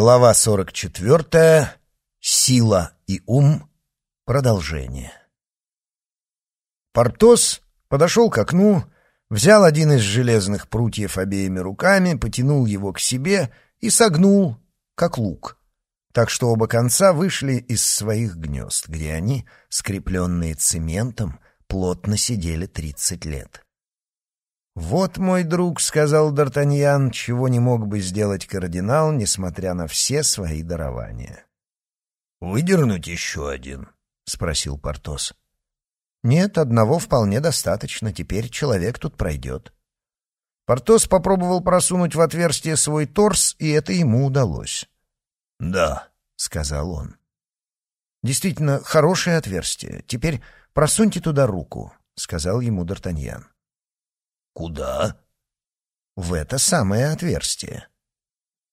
Глава 44. Сила и ум. Продолжение. Портос подошел к окну, взял один из железных прутьев обеими руками, потянул его к себе и согнул, как лук, так что оба конца вышли из своих гнезд, где они, скрепленные цементом, плотно сидели тридцать лет. «Вот, мой друг», — сказал Д'Артаньян, — «чего не мог бы сделать кардинал, несмотря на все свои дарования». «Выдернуть еще один?» — спросил Портос. «Нет, одного вполне достаточно. Теперь человек тут пройдет». Портос попробовал просунуть в отверстие свой торс, и это ему удалось. «Да», — сказал он. «Действительно, хорошее отверстие. Теперь просуньте туда руку», — сказал ему Д'Артаньян. Куда? В это самое отверстие.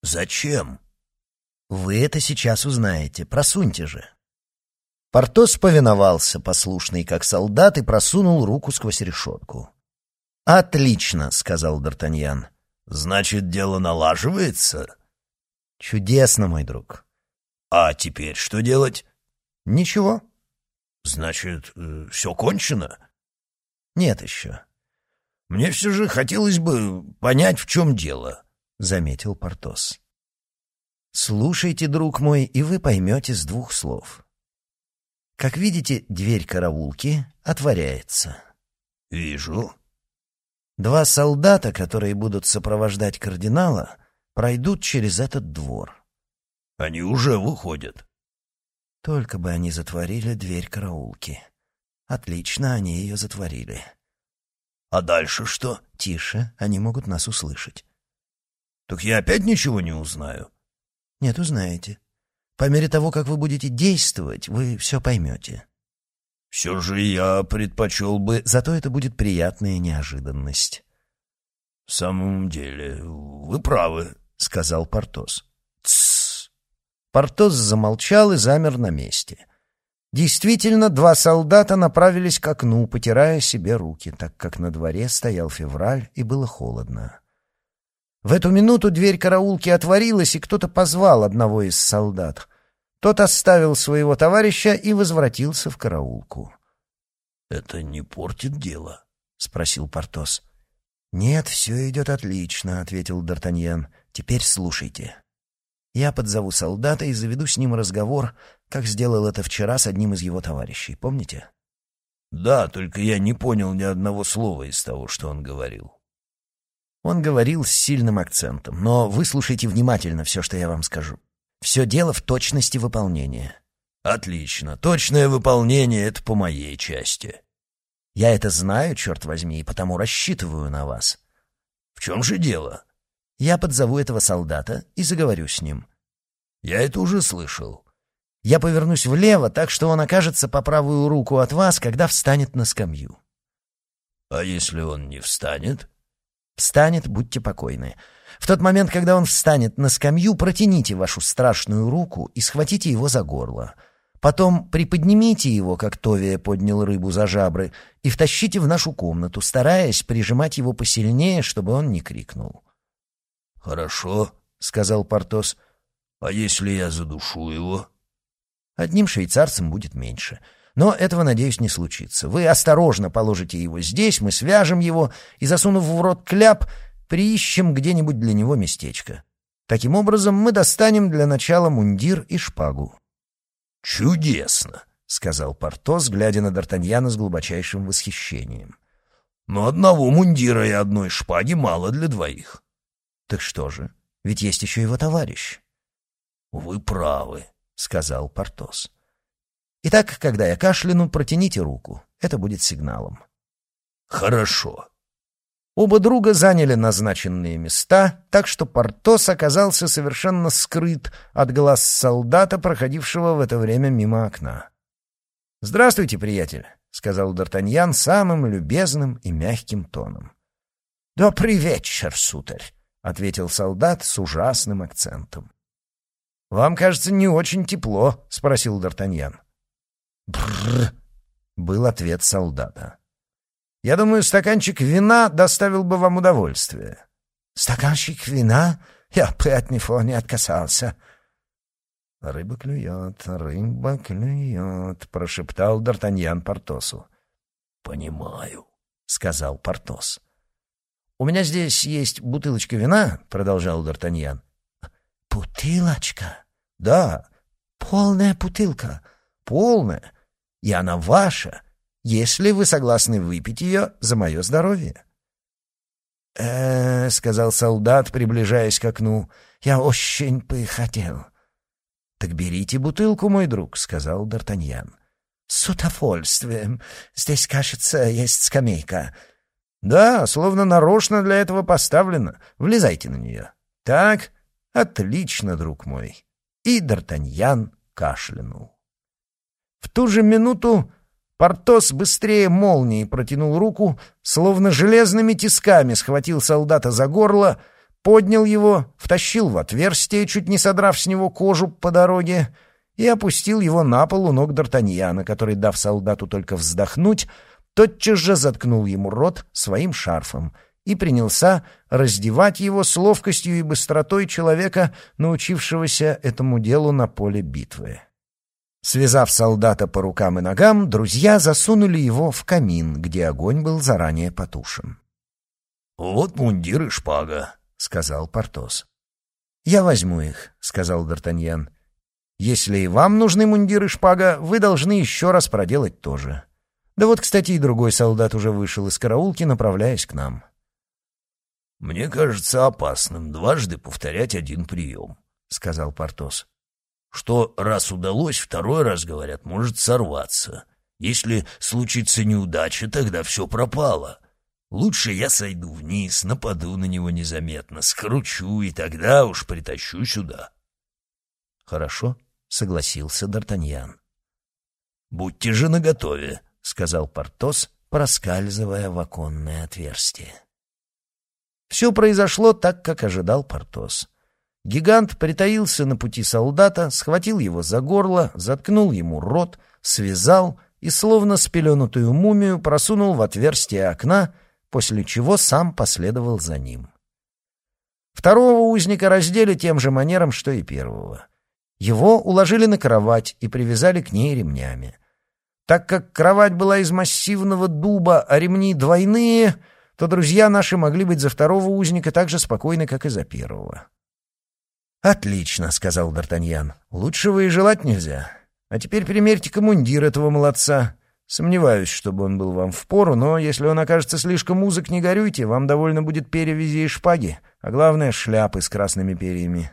Зачем? Вы это сейчас узнаете. Просуньте же. Портос повиновался, послушный как солдат, и просунул руку сквозь решетку. «Отлично», — сказал Д'Артаньян. «Значит, дело налаживается?» «Чудесно, мой друг». «А теперь что делать?» «Ничего». «Значит, э, все кончено?» «Нет еще. Мне все же хотелось бы понять, в чем дело», — заметил Портос. «Слушайте, друг мой, и вы поймете с двух слов. Как видите, дверь караулки отворяется». «Вижу». Два солдата, которые будут сопровождать кардинала, пройдут через этот двор. «Они уже выходят». Только бы они затворили дверь караулки. Отлично, они ее затворили. А дальше что? Тише, они могут нас услышать. Так я опять ничего не узнаю. Нет, узнаете. По мере того, как вы будете действовать, вы все поймете. Все же я предпочел бы... Зато это будет приятная неожиданность. В самом деле, вы правы, сказал Портос. Портос замолчал и замер на месте. Действительно, два солдата направились к окну, потирая себе руки, так как на дворе стоял февраль и было холодно. В эту минуту дверь караулки отворилась, и кто-то позвал одного из солдат. Тот оставил своего товарища и возвратился в караулку. — Это не портит дело? — спросил Портос. — Нет, все идет отлично, — ответил Д'Артаньян. — Теперь слушайте. Я подзову солдата и заведу с ним разговор, как сделал это вчера с одним из его товарищей. Помните? Да, только я не понял ни одного слова из того, что он говорил. Он говорил с сильным акцентом, но выслушайте внимательно все, что я вам скажу. Все дело в точности выполнения. Отлично. Точное выполнение — это по моей части. Я это знаю, черт возьми, и потому рассчитываю на вас. В чем же дело? Я подзову этого солдата и заговорю с ним. Я это уже слышал. Я повернусь влево, так что он окажется по правую руку от вас, когда встанет на скамью. А если он не встанет? Встанет, будьте покойны. В тот момент, когда он встанет на скамью, протяните вашу страшную руку и схватите его за горло. Потом приподнимите его, как Товия поднял рыбу за жабры, и втащите в нашу комнату, стараясь прижимать его посильнее, чтобы он не крикнул. «Хорошо», — сказал Портос. «А если я задушу его?» «Одним швейцарцем будет меньше. Но этого, надеюсь, не случится. Вы осторожно положите его здесь, мы свяжем его и, засунув в рот кляп, приищем где-нибудь для него местечко. Таким образом, мы достанем для начала мундир и шпагу». «Чудесно!» — сказал Портос, глядя на Д'Артаньяна с глубочайшим восхищением. «Но одного мундира и одной шпаги мало для двоих». Так что же, ведь есть еще его товарищ. Вы правы, сказал Портос. Итак, когда я кашляну, протяните руку. Это будет сигналом. Хорошо. Оба друга заняли назначенные места, так что Портос оказался совершенно скрыт от глаз солдата, проходившего в это время мимо окна. «Здравствуйте, приятель», — сказал Д'Артаньян самым любезным и мягким тоном. «Добрый вечер, сударь», ответил солдат с ужасным акцентом. «Вам, кажется, не очень тепло?» — спросил Д'Артаньян. «Бррр!» — был ответ солдата. «Я думаю, стаканчик вина доставил бы вам удовольствие». «Стаканчик вина? Я бы от него не отказался». «Рыба клюет, рыба клюет», — прошептал Д'Артаньян Портосу. «Понимаю», — сказал Портос. «У меня здесь есть бутылочка вина», — продолжал Д'Артаньян. «Бутылочка?» «Да». «Полная бутылка?» «Полная. И она ваша, если вы согласны выпить ее за мое здоровье». «Э-э», — сказал солдат, приближаясь к окну, — «я очень бы хотел». «Так берите бутылку, мой друг», — сказал Д'Артаньян. «С удовольствием. Здесь, кажется, есть скамейка». «Да, словно нарочно для этого поставлено. Влезайте на нее». «Так, отлично, друг мой». И Д'Артаньян кашлянул. В ту же минуту Портос быстрее молнии протянул руку, словно железными тисками схватил солдата за горло, поднял его, втащил в отверстие, чуть не содрав с него кожу по дороге, и опустил его на пол у ног Д'Артаньяна, который, дав солдату только вздохнуть, тотчас же заткнул ему рот своим шарфом и принялся раздевать его с ловкостью и быстротой человека, научившегося этому делу на поле битвы. Связав солдата по рукам и ногам, друзья засунули его в камин, где огонь был заранее потушен. «Вот мундир и шпага», — сказал Портос. «Я возьму их», — сказал Д'Артаньян. «Если и вам нужны мундир и шпага, вы должны еще раз проделать то же. Да вот, кстати, и другой солдат уже вышел из караулки, направляясь к нам». «Мне кажется опасным дважды повторять один прием», — сказал Портос что раз удалось, второй раз, говорят, может сорваться. Если случится неудача, тогда все пропало. Лучше я сойду вниз, нападу на него незаметно, скручу, и тогда уж притащу сюда. — Хорошо, — согласился Д'Артаньян. — Будьте же наготове, — сказал Портос, проскальзывая в оконное отверстие. Все произошло так, как ожидал Портос. Гигант притаился на пути солдата, схватил его за горло, заткнул ему рот, связал и, словно спеленутую мумию, просунул в отверстие окна, после чего сам последовал за ним. Второго узника раздели тем же манером, что и первого. Его уложили на кровать и привязали к ней ремнями. Так как кровать была из массивного дуба, а ремни двойные, то друзья наши могли быть за второго узника так же спокойны, как и за первого. «Отлично», — сказал Д'Артаньян. «Лучшего и желать нельзя. А теперь примерьте-ка этого молодца. Сомневаюсь, чтобы он был вам в пору, но если он окажется слишком узок, не горюйте, вам довольно будет перевязи и шпаги, а главное — шляпы с красными перьями».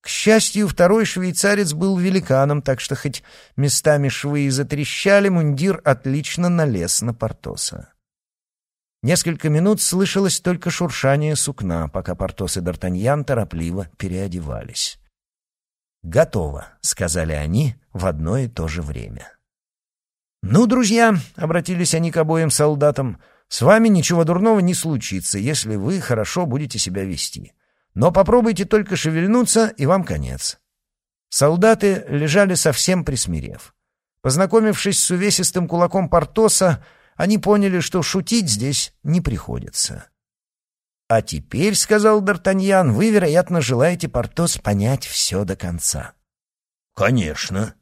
К счастью, второй швейцарец был великаном, так что хоть местами швы и затрещали, мундир отлично налез на Портоса. Несколько минут слышалось только шуршание сукна, пока Портос и Д'Артаньян торопливо переодевались. «Готово», — сказали они в одно и то же время. «Ну, друзья», — обратились они к обоим солдатам, — «с вами ничего дурного не случится, если вы хорошо будете себя вести. Но попробуйте только шевельнуться, и вам конец». Солдаты лежали совсем присмирев. Познакомившись с увесистым кулаком Портоса, они поняли, что шутить здесь не приходится. «А теперь, — сказал Д'Артаньян, — вы, вероятно, желаете, Портос, понять все до конца». «Конечно».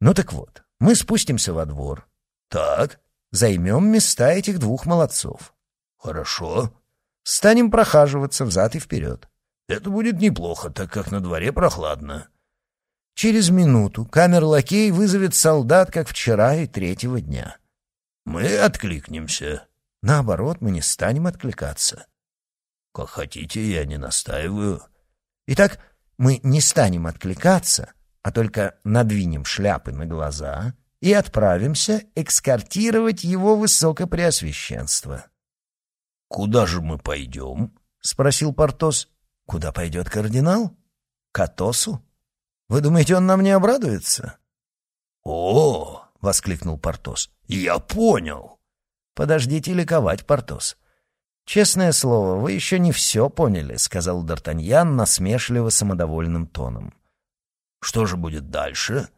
«Ну так вот, мы спустимся во двор». «Так». «Займем места этих двух молодцов». «Хорошо». «Станем прохаживаться взад и вперед». «Это будет неплохо, так как на дворе прохладно». Через минуту камер-лакей вызовет солдат, как вчера и третьего дня. Мы откликнемся. Наоборот, мы не станем откликаться. Как хотите, я не настаиваю. Итак, мы не станем откликаться, а только надвинем шляпы на глаза и отправимся экскортировать его высокопреосвященство. — Куда же мы пойдем? — спросил Портос. — Куда пойдет кардинал? — К Атосу? Вы думаете, он нам не обрадуется? — О! — воскликнул Портос. «Я понял!» «Подождите ликовать, Портос. Честное слово, вы еще не все поняли», — сказал Д'Артаньян насмешливо самодовольным тоном. «Что же будет дальше?»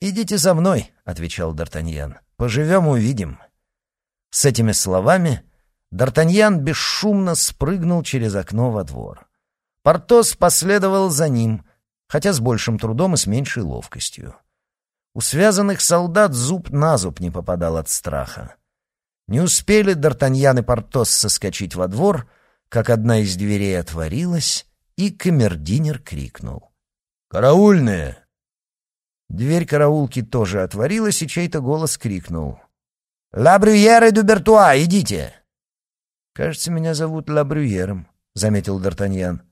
«Идите за мной», — отвечал Д'Артаньян. «Поживем — увидим». С этими словами Д'Артаньян бесшумно спрыгнул через окно во двор. Портос последовал за ним, хотя с большим трудом и с меньшей ловкостью. У связанных солдат зуб на зуб не попадал от страха. Не успели Д'Артаньян и Портос соскочить во двор, как одна из дверей отворилась, и камердинер крикнул. «Караульные!» Дверь караулки тоже отворилась, и чей-то голос крикнул. «Ла и Дубертуа, идите!» «Кажется, меня зовут Ла Брюьером», — заметил Д'Артаньян.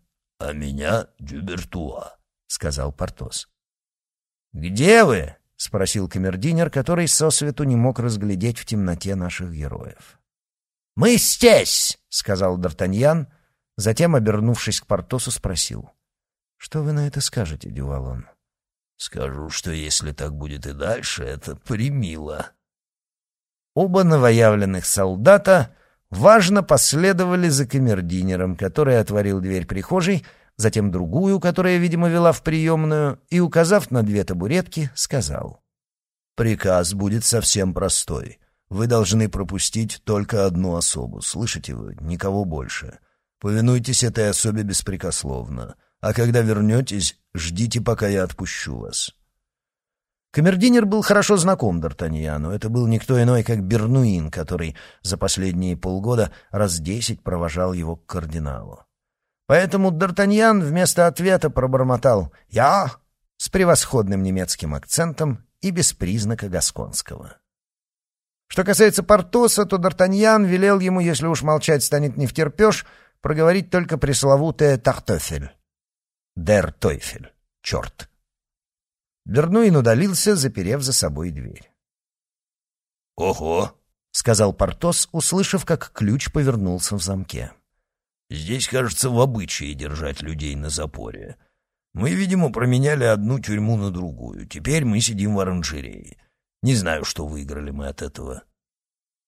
«А меня Дюбертуа», — сказал Портос. «Где вы?» — спросил камердинер, который сосвету не мог разглядеть в темноте наших героев. «Мы здесь!» — сказал Д'Артаньян, затем, обернувшись к Портосу, спросил. «Что вы на это скажете, Дювалон?» «Скажу, что если так будет и дальше, это примило». Оба новоявленных солдата важно последовали за камердинером, который отворил дверь прихожей, затем другую, которая, видимо, вела в приемную, и, указав на две табуретки, сказал. «Приказ будет совсем простой. Вы должны пропустить только одну особу, слышите вы, никого больше. Повинуйтесь этой особе беспрекословно, а когда вернетесь, ждите, пока я отпущу вас». Камердинер был хорошо знаком Д'Артаньяну. Это был никто иной, как Бернуин, который за последние полгода раз десять провожал его к кардиналу. Поэтому Д'Артаньян вместо ответа пробормотал «Я» с превосходным немецким акцентом и без признака гасконского. Что касается Портоса, то Д'Артаньян велел ему, если уж молчать станет не втерпешь, проговорить только пресловутое «тартофель». «Дер Тойфель» — черт. Бернуин удалился, заперев за собой дверь. «Ого!» — сказал Портос, услышав, как ключ повернулся в замке. «Здесь, кажется, в обычае держать людей на запоре. Мы, видимо, променяли одну тюрьму на другую. Теперь мы сидим в оранжерее. Не знаю, что выиграли мы от этого».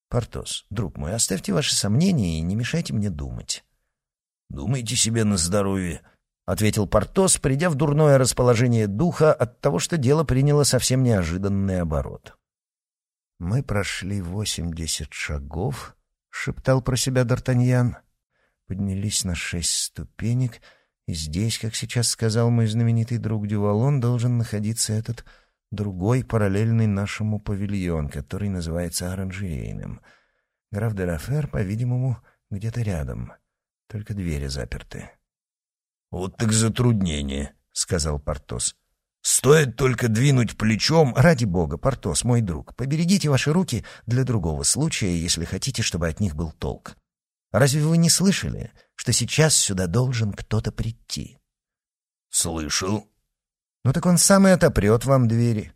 «Портос, друг мой, оставьте ваши сомнения и не мешайте мне думать». «Думайте себе на здоровье», ответил Портос, придя в дурное расположение духа от того, что дело приняло совсем неожиданный оборот. «Мы прошли восемьдесят шагов», — шептал про себя Д'Артаньян, поднялись на шесть ступенек, и здесь, как сейчас сказал мой знаменитый друг Дювалон, должен находиться этот другой, параллельный нашему павильон, который называется оранжерейным. Граф де Лафер, по-видимому, где-то рядом, только двери заперты. «Вот так затруднение», — сказал Портос. «Стоит только двинуть плечом...» «Ради бога, Портос, мой друг, поберегите ваши руки для другого случая, если хотите, чтобы от них был толк. Разве вы не слышали, что сейчас сюда должен кто-то прийти?» «Слышал». «Ну так он сам и отопрет вам двери».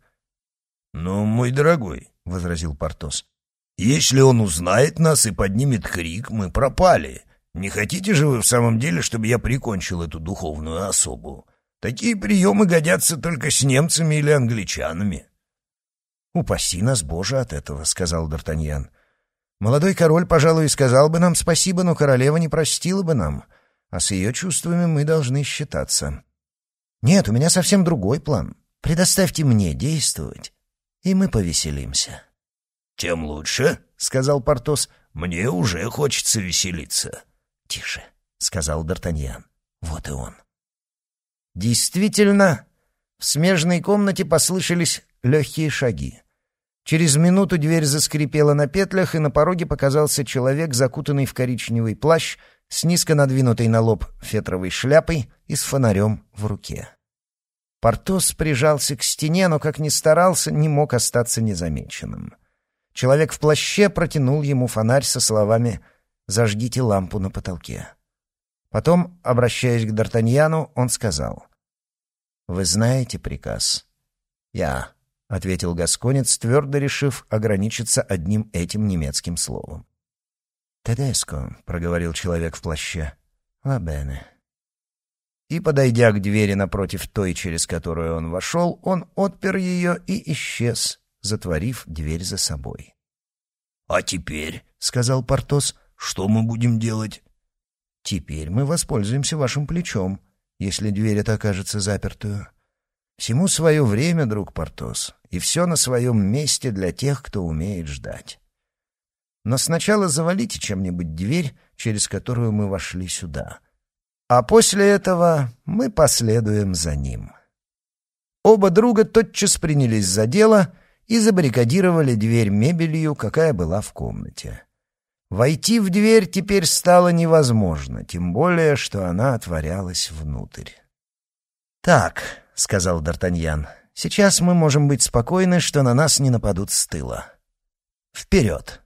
«Но, мой дорогой», — возразил Портос, — «если он узнает нас и поднимет крик, мы пропали. Не хотите же вы в самом деле, чтобы я прикончил эту духовную особу? Такие приемы годятся только с немцами или англичанами». «Упаси нас, Боже, от этого», — сказал Д'Артаньян. «Молодой король, пожалуй, сказал бы нам спасибо, но королева не простила бы нам, а с ее чувствами мы должны считаться. Нет, у меня совсем другой план. Предоставьте мне действовать, и мы повеселимся». «Тем лучше», — сказал Портос. «Мне уже хочется веселиться». «Тише», — сказал Д'Артаньян. «Вот и он». Действительно, в смежной комнате послышались легкие шаги. Через минуту дверь заскрипела на петлях, и на пороге показался человек, закутанный в коричневый плащ, с низко надвинутой на лоб фетровой шляпой и с фонарем в руке. Портос прижался к стене, но, как ни старался, не мог остаться незамеченным. Человек в плаще протянул ему фонарь со словами зажгите лампу на потолке». Потом, обращаясь к Д'Артаньяну, он сказал. «Вы знаете приказ?» «Я», — ответил Гасконец, твердо решив ограничиться одним этим немецким словом. «Тедеско», — проговорил человек в плаще. «Лабене». И, подойдя к двери напротив той, через которую он вошел, он отпер ее и исчез, затворив дверь за собой. «А теперь», — сказал Портос, что мы будем делать? Теперь мы воспользуемся вашим плечом, если дверь эта окажется запертую. Всему свое время, друг Портос, и все на своем месте для тех, кто умеет ждать. Но сначала завалите чем-нибудь дверь, через которую мы вошли сюда. А после этого мы последуем за ним. Оба друга тотчас принялись за дело и забаррикадировали дверь мебелью, какая была в комнате. Войти в дверь теперь стало невозможно, тем более, что она отворялась внутрь. «Так», — сказал Д'Артаньян, — «сейчас мы можем быть спокойны, что на нас не нападут с тыла. Вперед!»